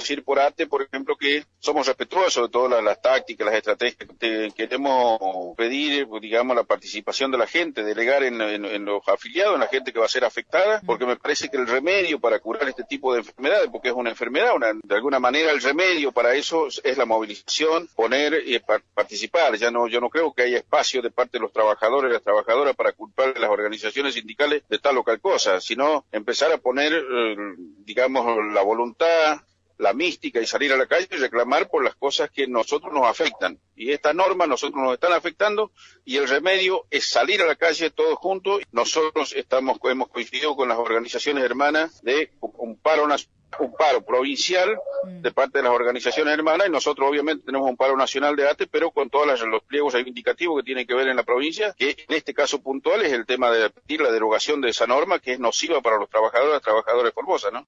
decir por ATE, por ejemplo, que somos respetuosos de todas las, tácticas, las estrategias. que queremos pedir, digamos, la participación de la gente, delegar en, en, los afiliados, en la gente que va a ser afectada, porque me parece que el remedio para curar este tipo de enfermedades, porque es una enfermedad, una, de alguna manera el remedio para eso es la movilización, poner y participar. Ya no, yo no creo que haya espacio de parte de los trabajadores las trabajadoras para culpar a las organizaciones sindicales de tal o cual cosa, sino empezar a poner, eh, digamos, la voluntad, la mística y salir a la calle y reclamar por las cosas que nosotros nos afectan. Y esta norma nosotros nos están afectando y el remedio es salir a la calle todos juntos. Nosotros estamos, hemos coincidido con las organizaciones hermanas de un paro un paro provincial mm. de parte de las organizaciones hermanas y nosotros obviamente tenemos un paro nacional de ATE, pero con todos los pliegos reivindicativos que tienen que ver en la provincia, que en este caso puntual es el tema de pedir la derogación de esa norma que es nociva para los trabajadores y de Formosa, ¿no?